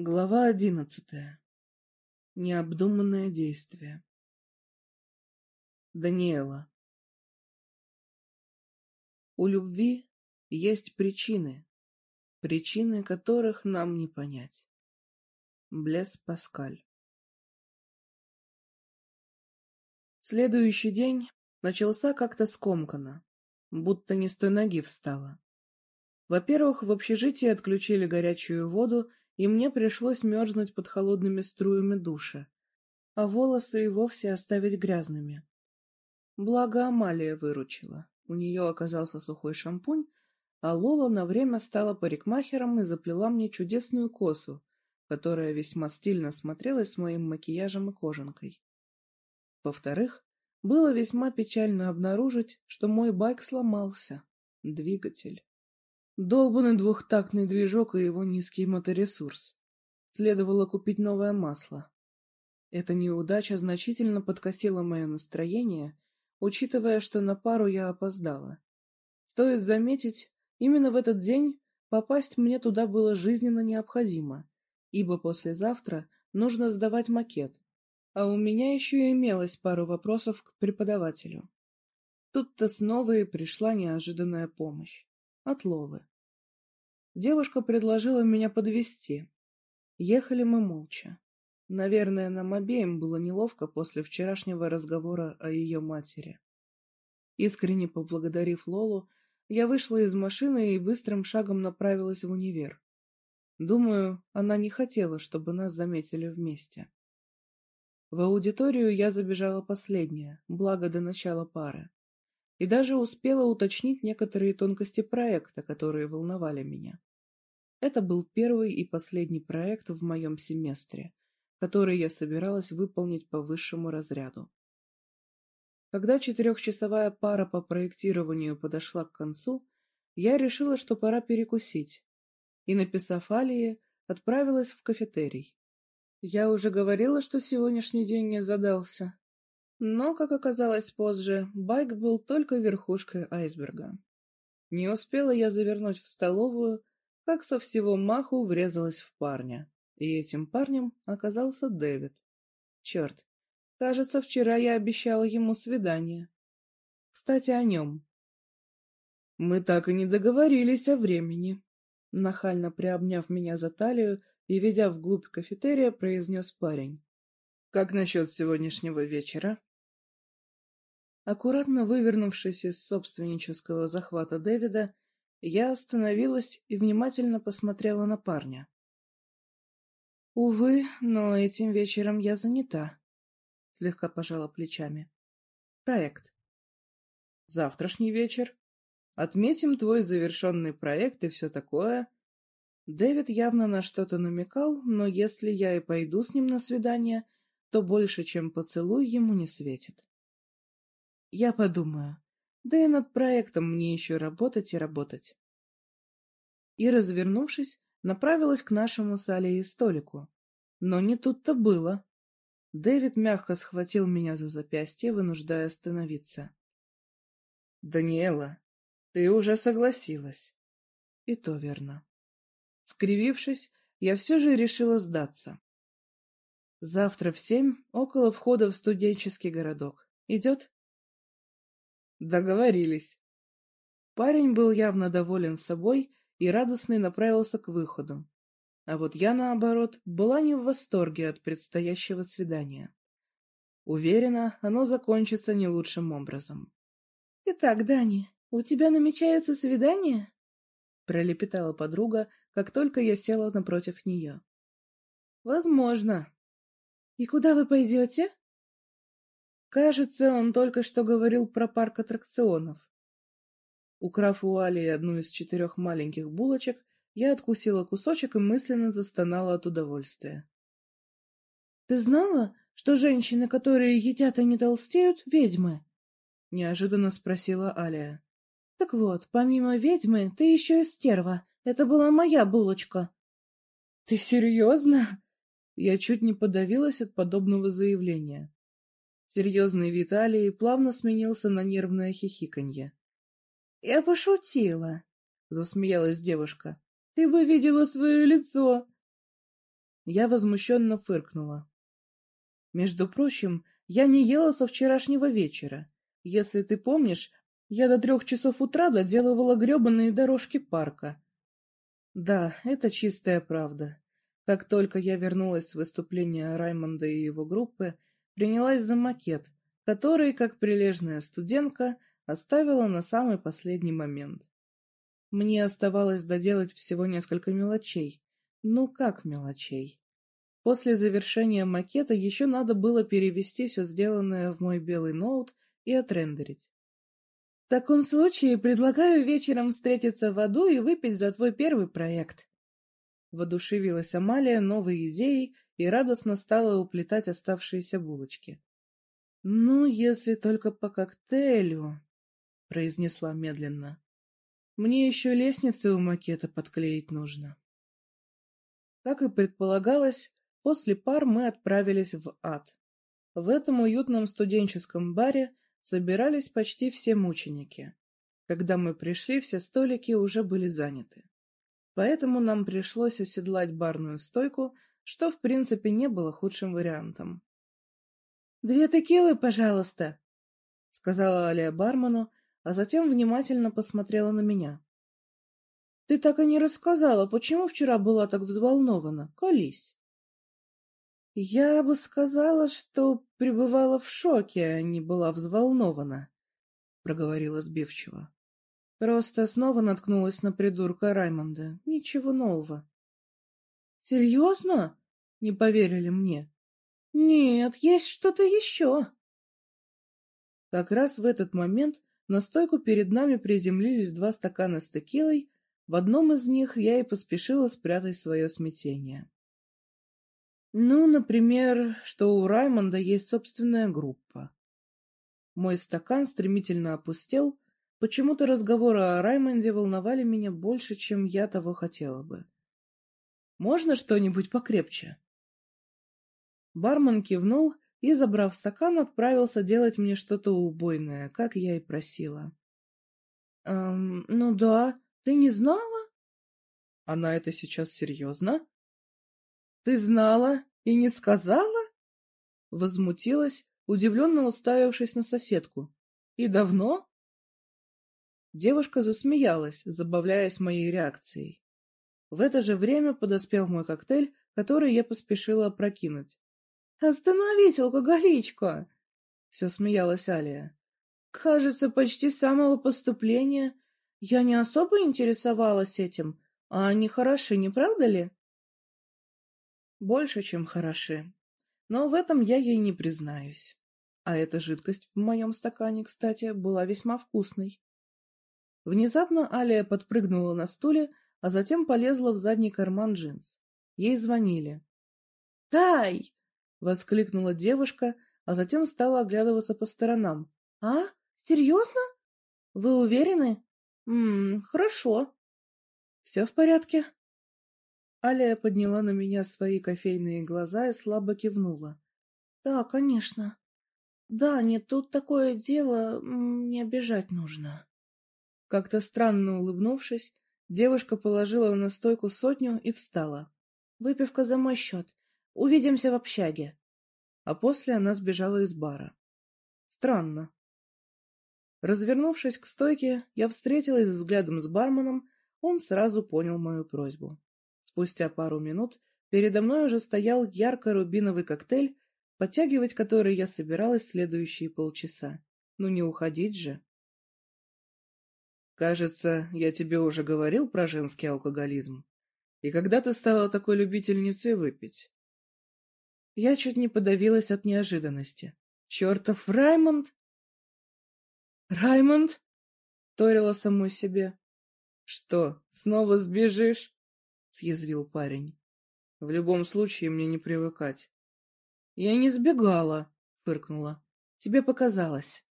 Глава одиннадцатая. Необдуманное действие. Даниэла. У любви есть причины, причины которых нам не понять. Блес Паскаль. Следующий день начался как-то скомканно, будто не с той ноги встала. Во-первых, в общежитии отключили горячую воду, и мне пришлось мерзнуть под холодными струями душа, а волосы и вовсе оставить грязными. Благо Амалия выручила. У нее оказался сухой шампунь, а Лола на время стала парикмахером и заплела мне чудесную косу, которая весьма стильно смотрелась с моим макияжем и кожанкой. Во-вторых, было весьма печально обнаружить, что мой байк сломался. Двигатель. Долбанный двухтактный движок и его низкий моторесурс. Следовало купить новое масло. Эта неудача значительно подкосила мое настроение, учитывая, что на пару я опоздала. Стоит заметить, именно в этот день попасть мне туда было жизненно необходимо, ибо послезавтра нужно сдавать макет, а у меня еще имелось пару вопросов к преподавателю. Тут-то снова и пришла неожиданная помощь. От Лолы. Девушка предложила меня подвести. Ехали мы молча. Наверное, нам обеим было неловко после вчерашнего разговора о ее матери. Искренне поблагодарив Лолу, я вышла из машины и быстрым шагом направилась в универ. Думаю, она не хотела, чтобы нас заметили вместе. В аудиторию я забежала последняя, благо до начала пары, и даже успела уточнить некоторые тонкости проекта, которые волновали меня. Это был первый и последний проект в моем семестре, который я собиралась выполнить по высшему разряду. Когда четырехчасовая пара по проектированию подошла к концу, я решила, что пора перекусить, и, написав Алие, отправилась в кафетерий. Я уже говорила, что сегодняшний день не задался. Но, как оказалось позже, байк был только верхушкой айсберга. Не успела я завернуть в столовую, как со всего маху врезалась в парня. И этим парнем оказался Дэвид. Черт, кажется, вчера я обещала ему свидание. Кстати, о нем. Мы так и не договорились о времени. Нахально приобняв меня за талию и ведя вглубь кафетерия, произнес парень. «Как насчет сегодняшнего вечера?» Аккуратно вывернувшись из собственнического захвата Дэвида, я остановилась и внимательно посмотрела на парня. «Увы, но этим вечером я занята», — слегка пожала плечами. «Проект». «Завтрашний вечер. Отметим твой завершенный проект и все такое». Дэвид явно на что-то намекал, но если я и пойду с ним на свидание, то больше, чем поцелуй, ему не светит. «Я подумаю», да и над проектом мне еще работать и работать. И, развернувшись, направилась к нашему с Алией столику. Но не тут-то было. Дэвид мягко схватил меня за запястье, вынуждая остановиться. — Даниэла, ты уже согласилась. И то верно. Скривившись, я все же решила сдаться. Завтра в семь около входа в студенческий городок. Идет? Договорились. Парень был явно доволен собой и радостный направился к выходу. А вот я, наоборот, была не в восторге от предстоящего свидания. Уверена, оно закончится не лучшим образом. — Итак, Дани, у тебя намечается свидание? — пролепетала подруга, как только я села напротив нее. — Возможно. — И куда вы пойдете? Кажется, он только что говорил про парк аттракционов. Украв у Али одну из четырех маленьких булочек, я откусила кусочек и мысленно застонала от удовольствия. — Ты знала, что женщины, которые едят и не толстеют, — ведьмы? — неожиданно спросила Алия. — Так вот, помимо ведьмы, ты еще и стерва. Это была моя булочка. — Ты серьезно? Я чуть не подавилась от подобного заявления. Серьезный вид Алии плавно сменился на нервное хихиканье. — Я пошутила, — засмеялась девушка. — Ты бы видела свое лицо. Я возмущенно фыркнула. Между прочим, я не ела со вчерашнего вечера. Если ты помнишь, я до трех часов утра доделывала гребаные дорожки парка. Да, это чистая правда. Как только я вернулась с выступления Раймонда и его группы, принялась за макет, который, как прилежная студентка, оставила на самый последний момент. Мне оставалось доделать всего несколько мелочей. Ну как мелочей? После завершения макета еще надо было перевести все сделанное в мой белый ноут и отрендерить. В таком случае предлагаю вечером встретиться в аду и выпить за твой первый проект. Водушевилась Амалия новой идеей и радостно стала уплетать оставшиеся булочки. — Ну, если только по коктейлю, — произнесла медленно. — Мне еще лестницы у макета подклеить нужно. Как и предполагалось, После пар мы отправились в ад. В этом уютном студенческом баре собирались почти все мученики. Когда мы пришли, все столики уже были заняты. Поэтому нам пришлось оседлать барную стойку, что в принципе не было худшим вариантом. «Две текилы, пожалуйста», — сказала Алия бармену, а затем внимательно посмотрела на меня. «Ты так и не рассказала, почему вчера была так взволнована. Колись». Я бы сказала, что пребывала в шоке, а не была взволнована, — проговорила сбивчиво. Просто снова наткнулась на придурка Раймонда. Ничего нового. — Серьезно? — не поверили мне. — Нет, есть что-то еще. Как раз в этот момент на стойку перед нами приземлились два стакана с текилой, в одном из них я и поспешила спрятать свое смятение. Ну, например, что у Раймонда есть собственная группа. Мой стакан стремительно опустел, почему-то разговоры о Раймонде волновали меня больше, чем я того хотела бы. «Можно что-нибудь покрепче?» Бармен кивнул и, забрав стакан, отправился делать мне что-то убойное, как я и просила. «Эм, ну да, ты не знала?» «Она это сейчас серьезно?» Ты знала и не сказала? Возмутилась, удивленно уставившись на соседку. И давно? Девушка засмеялась, забавляясь моей реакцией. В это же время подоспел мой коктейль, который я поспешила опрокинуть. «Остановись, алкоголичка!» — все смеялась Алия. «Кажется, почти с самого поступления я не особо интересовалась этим, а они хороши, не правда ли?» Больше, чем хороши. Но в этом я ей не признаюсь. А эта жидкость в моем стакане, кстати, была весьма вкусной. Внезапно Алия подпрыгнула на стуле, а затем полезла в задний карман джинс. Ей звонили. «Дай!» — воскликнула девушка, а затем стала оглядываться по сторонам. «А? Серьезно? Вы уверены? Ммм, хорошо. Все в порядке?» Алия подняла на меня свои кофейные глаза и слабо кивнула. — Да, конечно. Да, не тут такое дело, не обижать нужно. Как-то странно улыбнувшись, девушка положила на стойку сотню и встала. — Выпивка за мой счет. Увидимся в общаге. А после она сбежала из бара. Странно. Развернувшись к стойке, я встретилась взглядом с барменом, он сразу понял мою просьбу. Спустя пару минут передо мной уже стоял ярко-рубиновый коктейль, подтягивать который я собиралась следующие полчаса. Ну не уходить же. Кажется, я тебе уже говорил про женский алкоголизм. И когда ты стала такой любительницей выпить? Я чуть не подавилась от неожиданности. Чертов Раймонд! Раймонд? Торила самой себе. Что, снова сбежишь? съязвил парень. В любом случае мне не привыкать. Я не сбегала, фыркнула. Тебе показалось.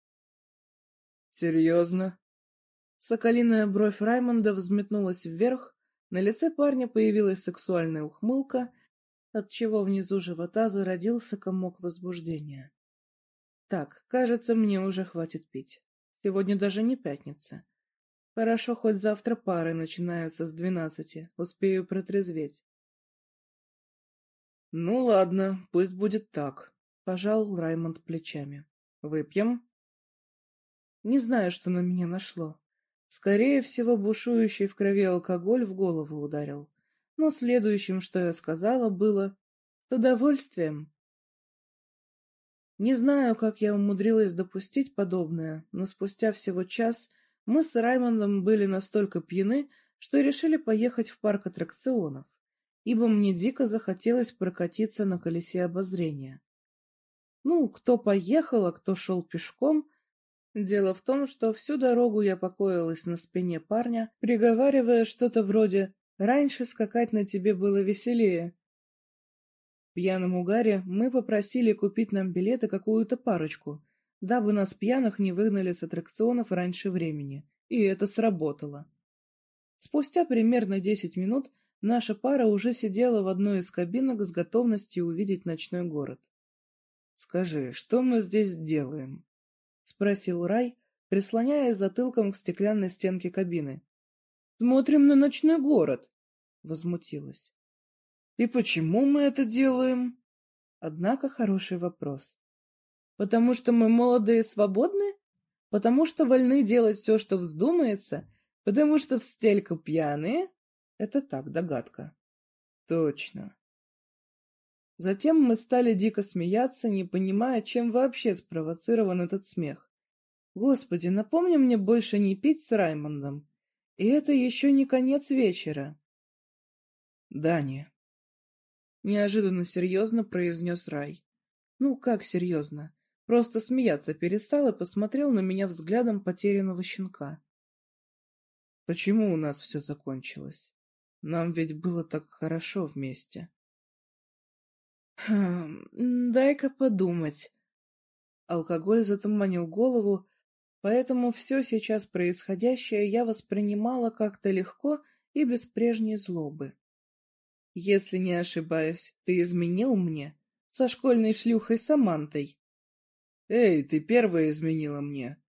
Серьезно? Соколиная бровь Раймонда взметнулась вверх, на лице парня появилась сексуальная ухмылка, отчего внизу живота зародился комок возбуждения. Так, кажется, мне уже хватит пить. Сегодня даже не пятница. Хорошо, хоть завтра пары начинаются с двенадцати, успею протрезветь. Ну ладно, пусть будет так, пожал Раймонд плечами. Выпьем? Не знаю, что на меня нашло. Скорее всего, бушующий в крови алкоголь в голову ударил. Но следующим, что я сказала, было «с удовольствием». Не знаю, как я умудрилась допустить подобное, но спустя всего час мы с Раймондом были настолько пьяны, что решили поехать в парк аттракционов, ибо мне дико захотелось прокатиться на колесе обозрения. Ну, кто поехал, а кто шел пешком. Дело в том, что всю дорогу я покоилась на спине парня, приговаривая что-то вроде «раньше скакать на тебе было веселее». В пьяном угаре мы попросили купить нам билеты какую-то парочку, дабы нас пьяных не выгнали с аттракционов раньше времени, и это сработало. Спустя примерно десять минут наша пара уже сидела в одной из кабинок с готовностью увидеть ночной город. «Скажи, что мы здесь делаем?» — спросил Рай, прислоняясь затылком к стеклянной стенке кабины. «Смотрим на ночной город!» — возмутилась. «И почему мы это делаем?» Однако хороший вопрос. «Потому что мы молодые и свободны? Потому что вольны делать все, что вздумается? Потому что в стельку пьяные?» Это так, догадка. «Точно. Затем мы стали дико смеяться, не понимая, чем вообще спровоцирован этот смех. Господи, напомни мне больше не пить с Раймондом. И это еще не конец вечера. Дани. Неожиданно серьезно произнес Рай. Ну, как серьезно? Просто смеяться перестал и посмотрел на меня взглядом потерянного щенка. Почему у нас все закончилось? Нам ведь было так хорошо вместе. Хм, дай-ка подумать. Алкоголь затуманил голову, поэтому все сейчас происходящее я воспринимала как-то легко и без прежней злобы. Если не ошибаюсь, ты изменил мне со школьной шлюхой Самантой. Эй, ты первая изменила мне,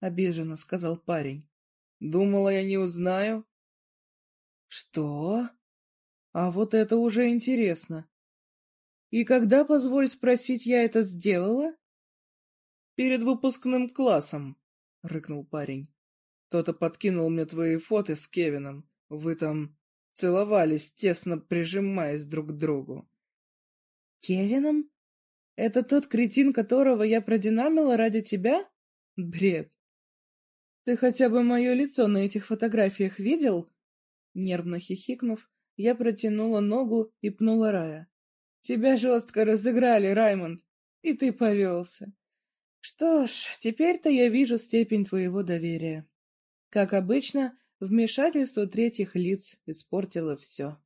обиженно сказал парень. Думала, я не узнаю. Что? А вот это уже интересно. И когда, позволь спросить, я это сделала? Перед выпускным классом, рыкнул парень. Кто-то подкинул мне твои фото с Кевином. Вы там целовались, тесно прижимаясь друг к другу. Кевином? Это тот кретин, которого я продинамила ради тебя? Бред. Ты хотя бы мое лицо на этих фотографиях видел? Нервно хихикнув, я протянула ногу и пнула Рая. Тебя жестко разыграли, Раймонд, и ты повелся. Что ж, теперь-то я вижу степень твоего доверия. Как обычно, вмешательство третьих лиц испортило все.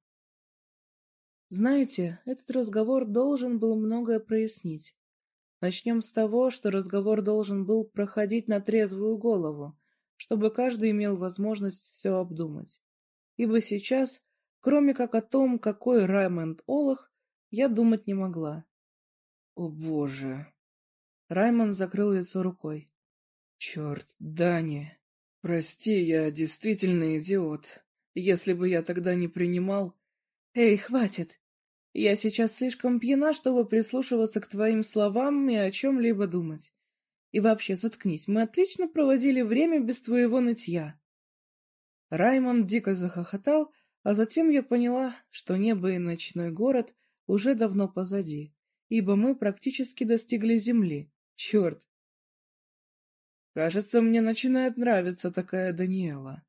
Знаете, этот разговор должен был многое прояснить. Начнем с того, что разговор должен был проходить на трезвую голову, чтобы каждый имел возможность все обдумать. Ибо сейчас, кроме как о том, какой Раймонд Олах, я думать не могла. О боже! Раймон закрыл лицо рукой. Черт, Дани! Прости, я действительно идиот. Если бы я тогда не принимал... Эй, хватит! Я сейчас слишком пьяна, чтобы прислушиваться к твоим словам и о чем-либо думать. И вообще, заткнись, мы отлично проводили время без твоего нытья. Раймон дико захохотал, а затем я поняла, что небо и ночной город уже давно позади, ибо мы практически достигли земли. Черт! Кажется, мне начинает нравиться такая Даниэла.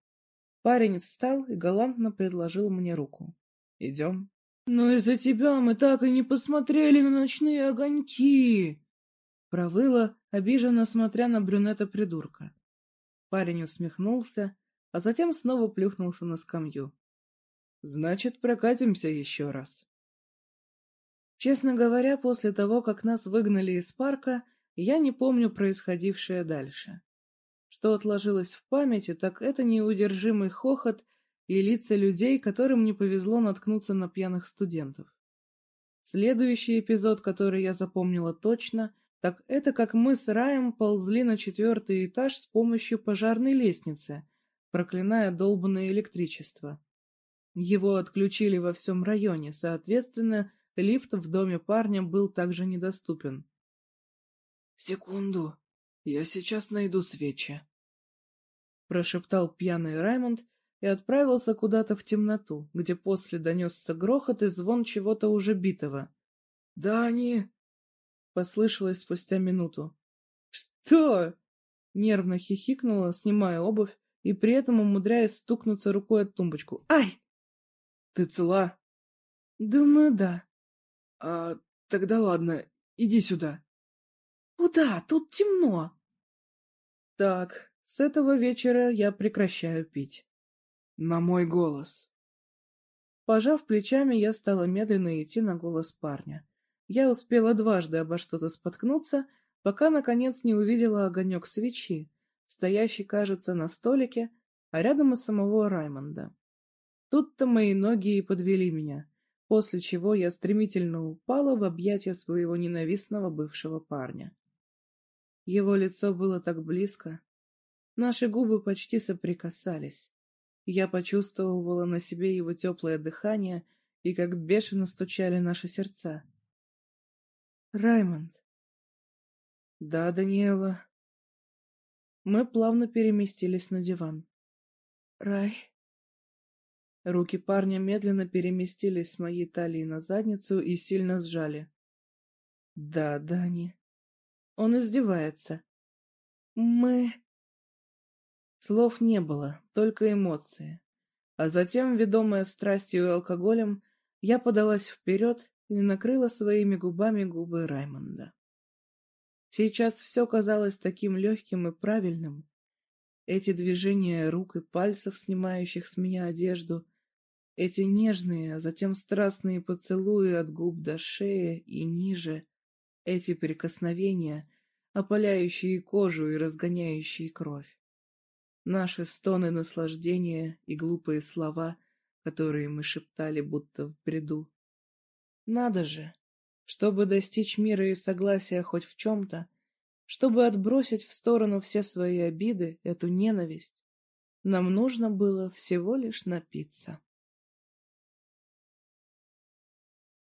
Парень встал и галантно предложил мне руку. Идем. Но из-за тебя мы так и не посмотрели на ночные огоньки! Провыла, обиженно смотря на брюнета-придурка. Парень усмехнулся, а затем снова плюхнулся на скамью. Значит, прокатимся еще раз. Честно говоря, после того, как нас выгнали из парка, я не помню происходившее дальше. Что отложилось в памяти, так это неудержимый хохот и лица людей, которым не повезло наткнуться на пьяных студентов. Следующий эпизод, который я запомнила точно, так это как мы с Раем ползли на четвертый этаж с помощью пожарной лестницы, проклиная долбанное электричество. Его отключили во всем районе, соответственно, Лифт в доме парня был также недоступен. «Секунду, я сейчас найду свечи», — прошептал пьяный Раймонд и отправился куда-то в темноту, где после донесся грохот и звон чего-то уже битого. «Да они...» — послышалось спустя минуту. «Что?» — нервно хихикнула, снимая обувь и при этом умудряясь стукнуться рукой от тумбочку. «Ай!» «Ты цела?» «Думаю, да». «А, тогда ладно, иди сюда». «Куда? Тут темно». «Так, с этого вечера я прекращаю пить». «На мой голос». Пожав плечами, я стала медленно идти на голос парня. Я успела дважды обо что-то споткнуться, пока, наконец, не увидела огонек свечи, стоящий, кажется, на столике, а рядом и самого Раймонда. Тут-то мои ноги и подвели меня после чего я стремительно упала в объятия своего ненавистного бывшего парня. Его лицо было так близко. Наши губы почти соприкасались. Я почувствовала на себе его теплое дыхание и как бешено стучали наши сердца. «Раймонд!» «Да, Даниэла». Мы плавно переместились на диван. «Рай...» Руки парня медленно переместились с моей талии на задницу и сильно сжали. Да, Дани. Он издевается. Мы... Слов не было, только эмоции. А затем, ведомая страстью и алкоголем, я подалась вперед и накрыла своими губами губы Раймонда. Сейчас все казалось таким легким и правильным. Эти движения рук и пальцев, снимающих с меня одежду, эти нежные, а затем страстные поцелуи от губ до шеи и ниже, эти прикосновения, опаляющие кожу и разгоняющие кровь. Наши стоны наслаждения и глупые слова, которые мы шептали будто в бреду. Надо же! Чтобы достичь мира и согласия хоть в чем-то, чтобы отбросить в сторону все свои обиды, эту ненависть, нам нужно было всего лишь напиться.